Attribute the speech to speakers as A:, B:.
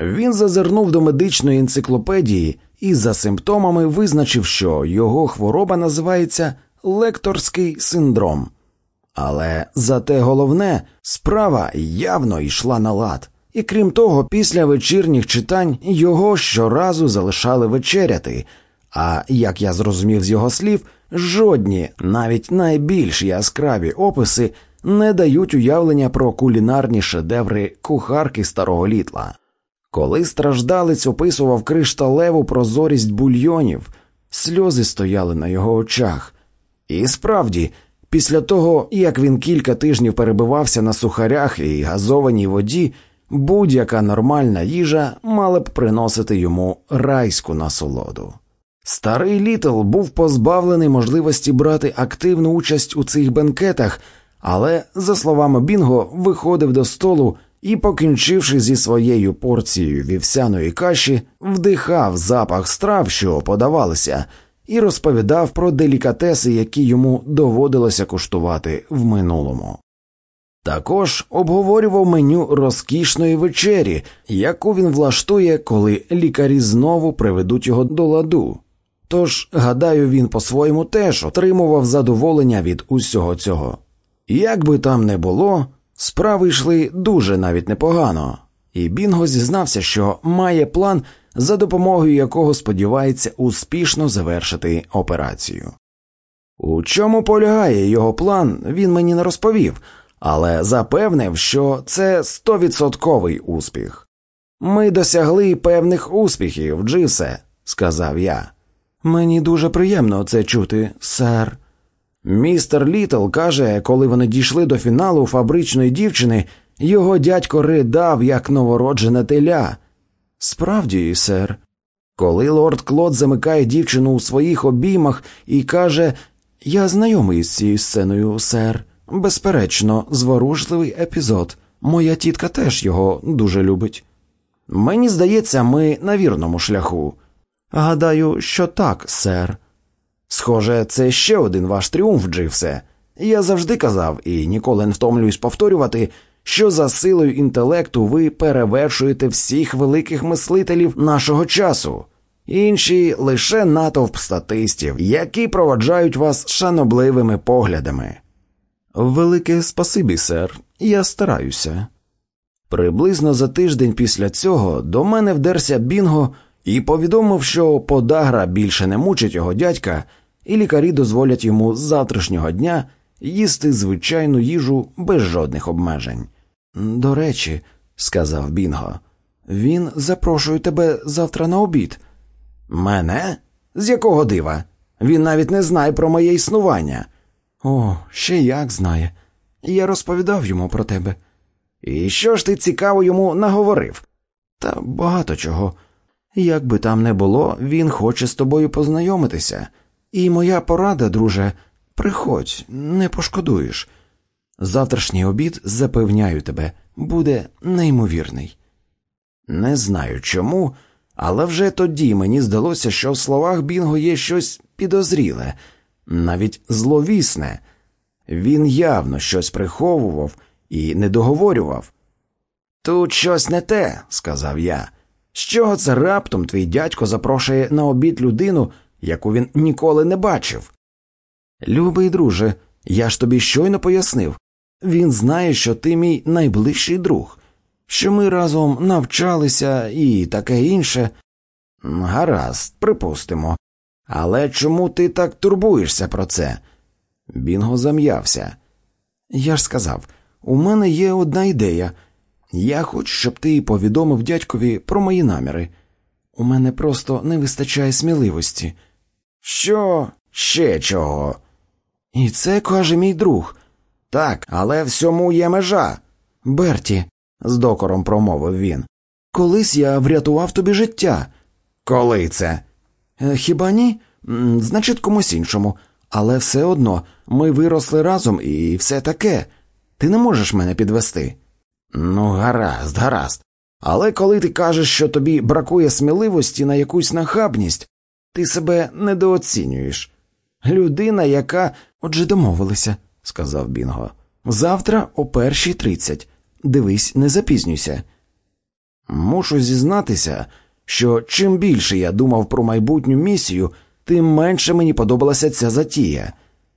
A: Він зазирнув до медичної енциклопедії і за симптомами визначив, що його хвороба називається лекторський синдром. Але зате головне, справа явно йшла на лад, і крім того, після вечірніх читань його щоразу залишали вечеряти. А як я зрозумів з його слів, жодні, навіть найбільш яскраві описи не дають уявлення про кулінарні шедеври кухарки старого літла. Коли страждалець описував кришталеву прозорість бульйонів, сльози стояли на його очах. І справді, після того, як він кілька тижнів перебивався на сухарях і газованій воді, будь-яка нормальна їжа мала б приносити йому райську насолоду. Старий Літл був позбавлений можливості брати активну участь у цих бенкетах, але, за словами Бінго, виходив до столу і, покінчивши зі своєю порцією вівсяної каші, вдихав запах страв, що подавалися, і розповідав про делікатеси, які йому доводилося куштувати в минулому. Також обговорював меню розкішної вечері, яку він влаштує, коли лікарі знову приведуть його до ладу. Тож, гадаю, він по-своєму теж отримував задоволення від усього цього. Як би там не було, справи йшли дуже навіть непогано, і Бінго зізнався, що має план, за допомогою якого сподівається успішно завершити операцію. У чому полягає його план, він мені не розповів, але запевнив, що це стовідсотковий успіх. Ми досягли певних успіхів, Джисе, сказав я. Мені дуже приємно це чути, сер. Містер Літл каже, коли вони дійшли до фіналу фабричної дівчини, його дядько ридав, як новороджене теля. Справді, сер. Коли лорд Клод замикає дівчину у своїх обіймах і каже Я знайомий з цією сценою, сер. Безперечно, зворушливий епізод. Моя тітка теж його дуже любить. Мені здається, ми на вірному шляху. Гадаю, що так, сер. Схоже, це ще один ваш тріумф, Дживсе. Я завжди казав і ніколи не втомлююсь повторювати, що за силою інтелекту ви перевершуєте всіх великих мислителів нашого часу, інші лише натовп статистів, які проводжають вас шанобливими поглядами. Велике спасибі, сер, я стараюся. Приблизно за тиждень після цього до мене вдерся Бінго і повідомив, що подагра більше не мучить його дядька, і лікарі дозволять йому з завтрашнього дня їсти звичайну їжу без жодних обмежень. До речі, сказав Бінго, він запрошує тебе завтра на обід. Мене? З якого дива? Він навіть не знає про моє існування. О, ще як знає. Я розповідав йому про тебе. І що ж ти цікаво йому наговорив? Та багато чого. Як би там не було, він хоче з тобою познайомитися. І моя порада, друже, приходь, не пошкодуєш. Завтрашній обід, запевняю тебе, буде неймовірний. Не знаю чому, але вже тоді мені здалося, що в словах Бінго є щось підозріле, навіть зловісне. Він явно щось приховував і не договорював. Тут щось не те, сказав я. Чого це раптом твій дядько запрошує на обід людину, яку він ніколи не бачив? Любий друже, я ж тобі щойно пояснив. Він знає, що ти мій найближчий друг, що ми разом навчалися і таке інше. Гаразд, припустимо. Але чому ти так турбуєшся про це? Бінго зам'явся. Я ж сказав, у мене є одна ідея. Я хочу, щоб ти повідомив дядькові про мої наміри. У мене просто не вистачає сміливості. Що ще чого? І це каже мій друг. Так, але всьому є межа. Берті, з докором промовив він. Колись я врятував тобі життя. Коли це? «Е, хіба ні? Значить, комусь іншому. Але все одно ми виросли разом і все таке. Ти не можеш мене підвести. Ну, гаразд, гаразд. Але коли ти кажеш, що тобі бракує сміливості на якусь нахабність, ти себе недооцінюєш. Людина, яка. Отже, домовилися, сказав Бінго. Завтра о першій тридцять. Дивись, не запізнюйся. Мушу зізнатися, що чим більше я думав про майбутню місію, тим менше мені подобалася ця затія.